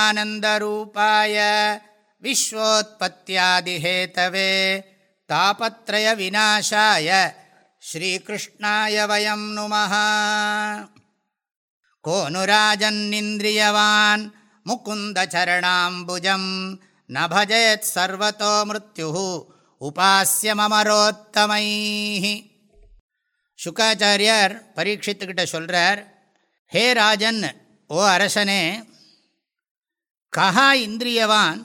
सच्चिदानन्दरूपाय विश्वोत्पत्त्यादिहेतवे तापत्रयविनाशाय श्रीकृष्णाय वयं नुमः को नुराजन्निन्द्रियवान् मुकुन्दचरणाम्बुजं न भजेत् सर्वतो मृत्युः உபாசியமரோத்தமைः சுக்காச்சாரியார் பரீட்சித்துக்கிட்ட சொல்கிறார் ஹே ராஜன் ஓ அரசனே கஹா இந்திரியவான்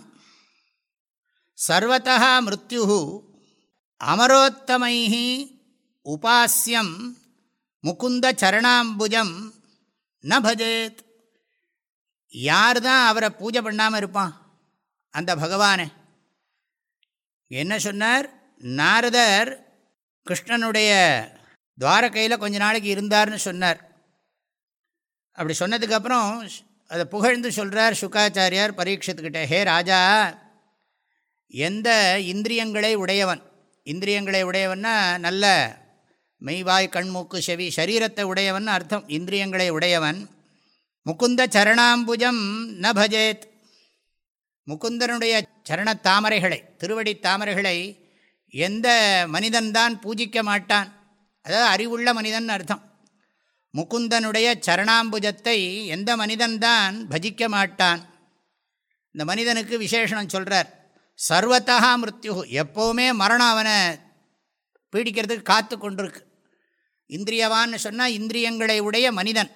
சர்வத்தா மிருத்யு அமரோத்தமை உபாசியம் முகுந்த சரணாம்புஜம் ந பஜேத். யார் தான் அவரை பூஜை பண்ணாமல் இருப்பான்? அந்த பகவானே. என்ன சொன்னார்? நாரதர் கிருஷ்ணனுடைய துவாரகையில் கொஞ்ச நாளைக்கு இருந்தார்னு சொன்னார். அப்படி சொன்னதுக்கப்புறம் அதை புகழ்ந்து சொல்கிறார் சுக்காச்சாரியார் பரீட்சத்துக்கிட்ட ஹே ராஜா எந்த இந்திரியங்களை உடையவன்? இந்திரியங்களை உடையவன்னா நல்ல மெய்வாய் கண்மூக்கு செவி சரீரத்தை உடையவன் அர்த்தம். இந்திரியங்களை உடையவன். முகுந்த சரணாம்புஜம் ந பஜேத். முகுந்தனுடைய சரண தாமரைகளை திருவடி தாமரைகளை எந்த மனிதன்தான் பூஜிக்க மாட்டான். அதாவது அறிவுள்ள மனிதன் அர்த்தம். முகுந்தனுடைய சரணாம்புஜத்தை எந்த மனிதன்தான் பஜிக்க மாட்டான்? இந்த மனிதனுக்கு விசேஷனம் சொல்கிறார் சர்வத்தா மிருத்யு எப்போவுமே மரணம் அவனை பீடிக்கிறதுக்கு காத்து கொண்டிருக்கு. இந்திரியவான்னு சொன்னால் இந்திரியங்களை உடைய மனிதன்.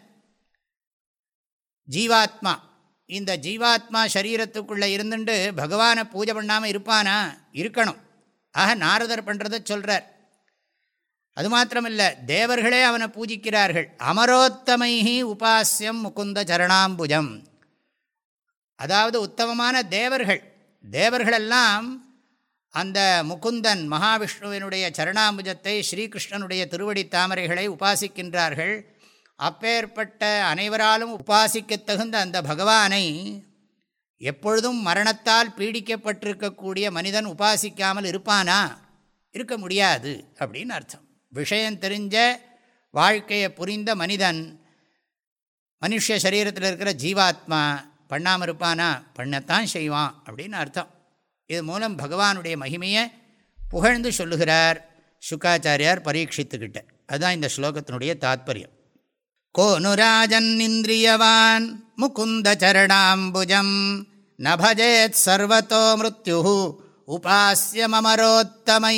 ஜீவாத்மா. இந்த ஜீவாத்மா சரீரத்துக்குள்ளே இருந்துட்டு பகவானை பூஜை பண்ணாமல் இருப்பானா? இருக்கணும். ஆக நாரதர் பண்ணுறத சொல்கிறார் அது மாத்திரமில்லை தேவர்களே அவனை பூஜிக்கிறார்கள். அமரோத்தமைஹி உபாசியம் முகுந்த சரணாம்புஜம். அதாவது உத்தமமான தேவர்கள். தேவர்களெல்லாம் அந்த முகுந்தன் மகாவிஷ்ணுவினுடைய சரணாம்புஜத்தை ஸ்ரீகிருஷ்ணனுடைய திருவடி தாமரைகளை உபாசிக்கின்றார்கள். அப்பேற்பட்ட அனைவராலும் உபாசிக்க தகுந்த அந்த பகவானை எப்பொழுதும் மரணத்தால் பீடிக்கப்பட்டிருக்கக்கூடிய மனிதன் உபாசிக்காமல் இருப்பானா? இருக்க முடியாது அப்படின்னு அர்த்தம். விஷயம் தெரிஞ்ச வாழ்க்கையை புரிந்த மனிதன் மனுஷ சரீரத்தில் இருக்கிற ஜீவாத்மா பண்ணாமல் இருப்பானா? பண்ணத்தான் செய்வான் அப்படின்னு அர்த்தம். இது மூலம் பகவானுடைய மகிமையை புகழ்ந்து சொல்லுகிறார் சுக்காச்சாரியார் பரீட்சித்துக்கிட்ட. அதுதான் இந்த ஸ்லோகத்தினுடைய தாத்பரியம். கோனுராஜன்னிந்திரியவான் முகுந்தச்சரணாம்புஜம் நபஜேத் சர்வத்தோ மிருத்யு உபாசியமரோத்தமை